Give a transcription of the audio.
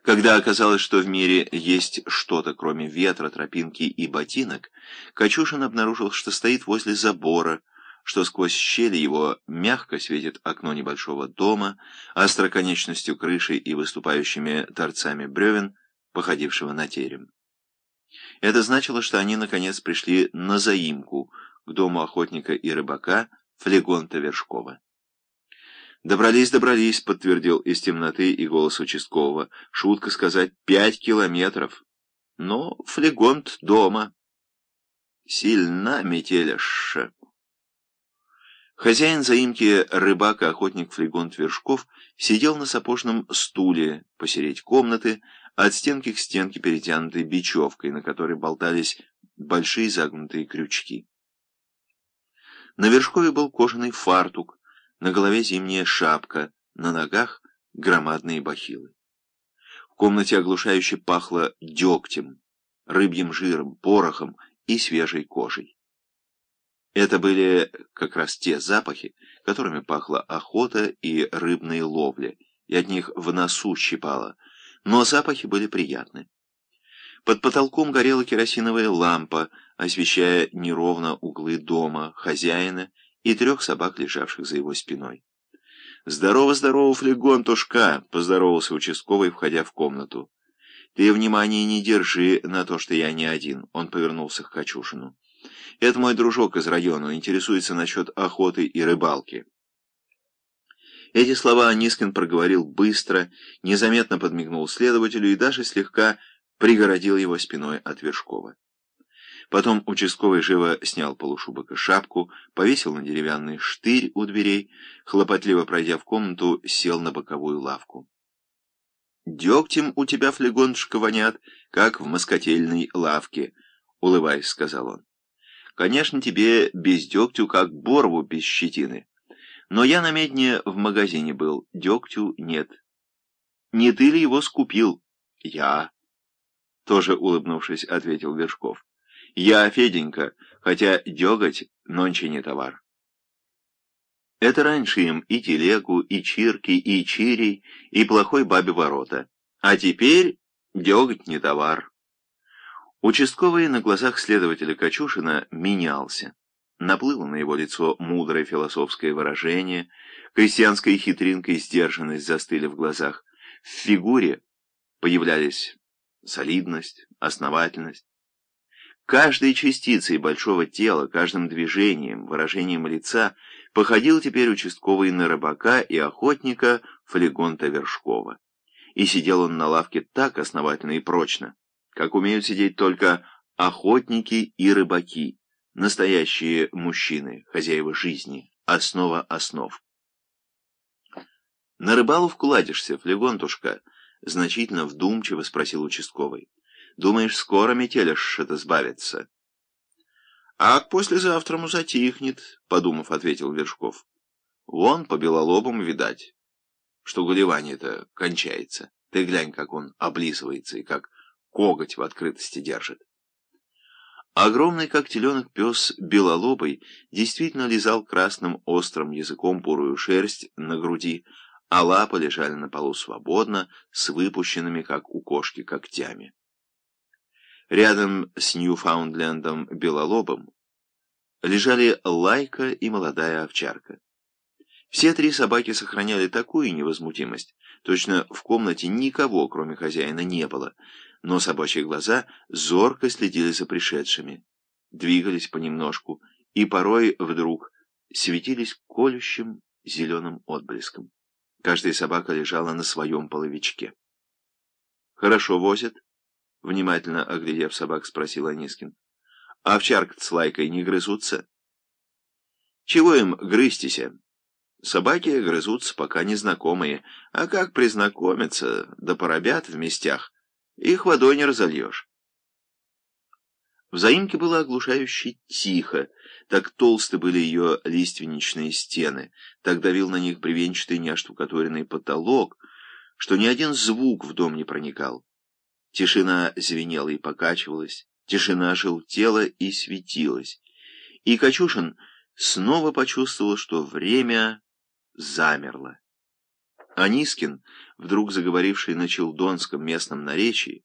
Когда оказалось, что в мире есть что-то, кроме ветра, тропинки и ботинок, Качушин обнаружил, что стоит возле забора, что сквозь щели его мягко светит окно небольшого дома, остроконечностью крыши и выступающими торцами бревен, походившего на терем. Это значило, что они, наконец, пришли на заимку к дому охотника и рыбака Флегонта Вершкова. «Добрались, добрались», — подтвердил из темноты и голос участкового. «Шутка сказать, пять километров. Но флегонт дома. Сильна метеляша». Хозяин заимки, рыбак и охотник Флегонт Вершков, сидел на сапожном стуле посередь комнаты, от стенки к стенке перетянутой бечевкой, на которой болтались большие загнутые крючки. На Вершкове был кожаный фартук, на голове зимняя шапка, на ногах громадные бахилы. В комнате оглушающе пахло дегтем, рыбьим жиром, порохом и свежей кожей. Это были как раз те запахи, которыми пахла охота и рыбные ловли, и от них в носу щипало, но запахи были приятны. Под потолком горела керосиновая лампа, освещая неровно углы дома, хозяина и трех собак, лежавших за его спиной. «Здорово, здорово, флегонтушка!» — поздоровался участковый, входя в комнату. «Ты внимания не держи на то, что я не один», — он повернулся к Качушину. «Это мой дружок из района, интересуется насчет охоты и рыбалки». Эти слова Анискин проговорил быстро, незаметно подмигнул следователю и даже слегка пригородил его спиной от Вершкова. Потом участковый живо снял полушубок и шапку, повесил на деревянный штырь у дверей, хлопотливо пройдя в комнату, сел на боковую лавку. «Дегтем у тебя, флегоншка, вонят, как в москотельной лавке», — улыбаясь, сказал он. «Конечно, тебе без дегтю, как борву без щетины. Но я на медне в магазине был, дегтю нет». «Не ты ли его скупил?» «Я», — тоже улыбнувшись, ответил Вершков. Я Феденька, хотя деготь нонче не товар. Это раньше им и телегу, и чирки, и чирий, и плохой бабе ворота. А теперь деготь не товар. Участковый на глазах следователя Качушина менялся. Наплыло на его лицо мудрое философское выражение, крестьянская хитринка и сдержанность застыли в глазах. В фигуре появлялись солидность, основательность. Каждой частицей большого тела, каждым движением, выражением лица походил теперь участковый на рыбака и охотника Флегонта Вершкова. И сидел он на лавке так основательно и прочно, как умеют сидеть только охотники и рыбаки, настоящие мужчины, хозяева жизни, основа основ. «На рыбаловку ладишься, Флегонтушка?» — значительно вдумчиво спросил участковый. Думаешь, скоро метелишь это сбавится? — А к послезавтраму затихнет, — подумав, ответил Вершков. — Вон по белолобам видать, что гулевание-то кончается. Ты глянь, как он облизывается и как коготь в открытости держит. Огромный, как теленок, пес белолобый действительно лизал красным острым языком бурую шерсть на груди, а лапы лежали на полу свободно, с выпущенными, как у кошки, когтями. Рядом с Ньюфаундлендом Белолобом лежали Лайка и молодая овчарка. Все три собаки сохраняли такую невозмутимость, точно в комнате никого, кроме хозяина, не было, но собачьи глаза зорко следили за пришедшими, двигались понемножку и порой вдруг светились колющим зеленым отблеском. Каждая собака лежала на своем половичке. «Хорошо возят?» — внимательно оглядев собак, спросил Анискин. — Овчарка с лайкой не грызутся? — Чего им грызтися? Собаки грызутся, пока незнакомые, а как признакомятся, да поробят в местях, их водой не разольешь. В заимке было оглушающе тихо, так толсты были ее лиственничные стены, так давил на них бревенчатый неоштукатуренный потолок, что ни один звук в дом не проникал. Тишина звенела и покачивалась, тишина желтела и светилась. И Качушин снова почувствовал, что время замерло. Анискин, вдруг заговоривший на челдонском местном наречии,